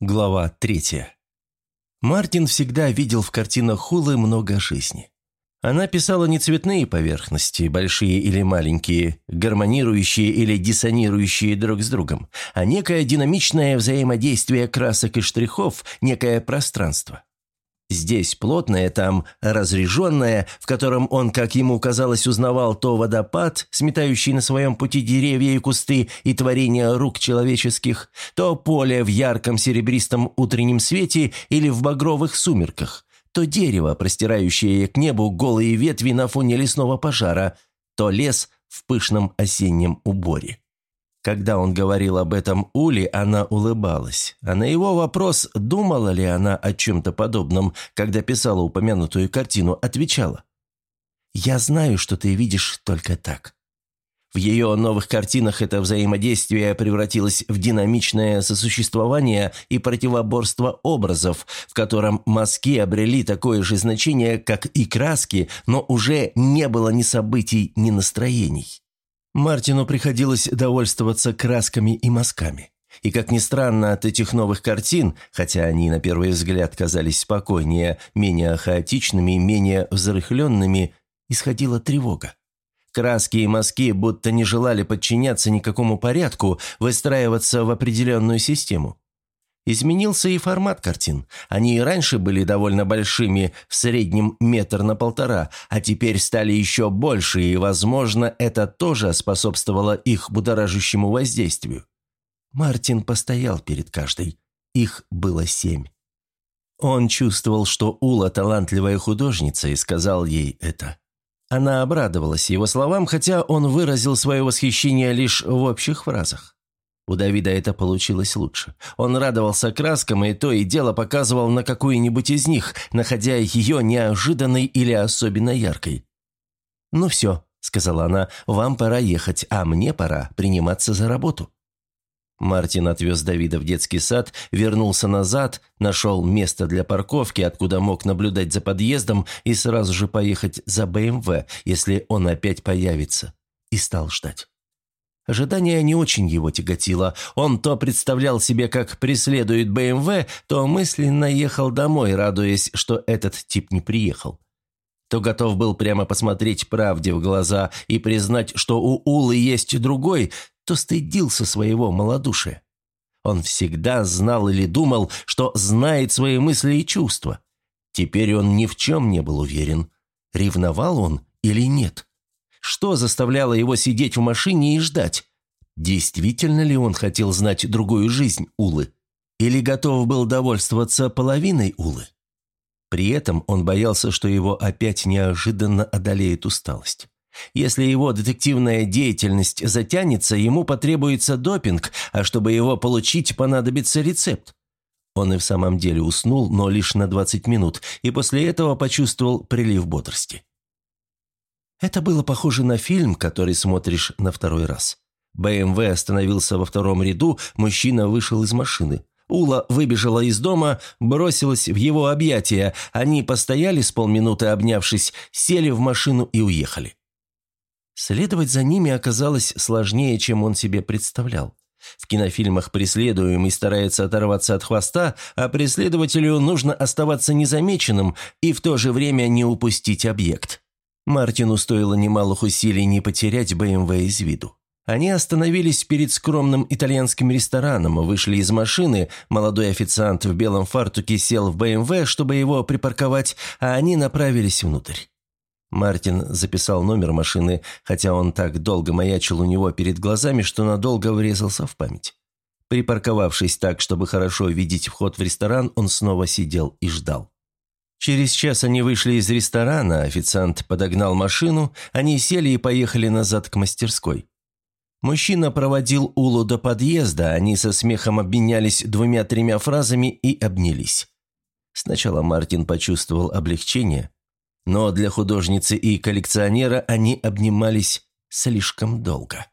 Глава третья. Мартин всегда видел в картинах Хулы много жизни. Она писала не цветные поверхности, большие или маленькие, гармонирующие или диссонирующие друг с другом, а некое динамичное взаимодействие красок и штрихов, некое пространство. Здесь плотное, там разреженное, в котором он, как ему казалось, узнавал то водопад, сметающий на своем пути деревья и кусты и творения рук человеческих, то поле в ярком серебристом утреннем свете или в багровых сумерках, то дерево, простирающее к небу голые ветви на фоне лесного пожара, то лес в пышном осеннем уборе. Когда он говорил об этом Уле, она улыбалась. А на его вопрос, думала ли она о чем-то подобном, когда писала упомянутую картину, отвечала. «Я знаю, что ты видишь только так». В ее новых картинах это взаимодействие превратилось в динамичное сосуществование и противоборство образов, в котором мазки обрели такое же значение, как и краски, но уже не было ни событий, ни настроений. Мартину приходилось довольствоваться красками и мазками. И, как ни странно, от этих новых картин, хотя они на первый взгляд казались спокойнее, менее хаотичными, менее взрыхленными, исходила тревога. Краски и мазки будто не желали подчиняться никакому порядку, выстраиваться в определенную систему. Изменился и формат картин. Они и раньше были довольно большими, в среднем метр на полтора, а теперь стали еще больше, и, возможно, это тоже способствовало их будоражащему воздействию. Мартин постоял перед каждой. Их было семь. Он чувствовал, что Ула талантливая художница, и сказал ей это. Она обрадовалась его словам, хотя он выразил свое восхищение лишь в общих фразах. У Давида это получилось лучше. Он радовался краскам и то и дело показывал на какую-нибудь из них, находя ее неожиданной или особенно яркой. «Ну все», — сказала она, — «вам пора ехать, а мне пора приниматься за работу». Мартин отвез Давида в детский сад, вернулся назад, нашел место для парковки, откуда мог наблюдать за подъездом и сразу же поехать за БМВ, если он опять появится, и стал ждать. Ожидание не очень его тяготило. Он то представлял себе, как преследует БМВ, то мысленно ехал домой, радуясь, что этот тип не приехал. То готов был прямо посмотреть правде в глаза и признать, что у Улы есть другой, то стыдился своего малодушия. Он всегда знал или думал, что знает свои мысли и чувства. Теперь он ни в чем не был уверен, ревновал он или нет. Что заставляло его сидеть в машине и ждать? Действительно ли он хотел знать другую жизнь Улы? Или готов был довольствоваться половиной Улы? При этом он боялся, что его опять неожиданно одолеет усталость. Если его детективная деятельность затянется, ему потребуется допинг, а чтобы его получить, понадобится рецепт. Он и в самом деле уснул, но лишь на 20 минут, и после этого почувствовал прилив бодрости. Это было похоже на фильм, который смотришь на второй раз. БМВ остановился во втором ряду, мужчина вышел из машины. Ула выбежала из дома, бросилась в его объятия. Они постояли с полминуты, обнявшись, сели в машину и уехали. Следовать за ними оказалось сложнее, чем он себе представлял. В кинофильмах преследуемый старается оторваться от хвоста, а преследователю нужно оставаться незамеченным и в то же время не упустить объект. Мартину стоило немалых усилий не потерять БМВ из виду. Они остановились перед скромным итальянским рестораном, вышли из машины, молодой официант в белом фартуке сел в БМВ, чтобы его припарковать, а они направились внутрь. Мартин записал номер машины, хотя он так долго маячил у него перед глазами, что надолго врезался в память. Припарковавшись так, чтобы хорошо видеть вход в ресторан, он снова сидел и ждал. Через час они вышли из ресторана, официант подогнал машину, они сели и поехали назад к мастерской. Мужчина проводил Улу до подъезда, они со смехом обменялись двумя-тремя фразами и обнялись. Сначала Мартин почувствовал облегчение, но для художницы и коллекционера они обнимались слишком долго.